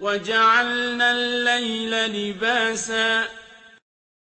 وَجَعَلْنَا اللَّيْلَ لِبَاسًا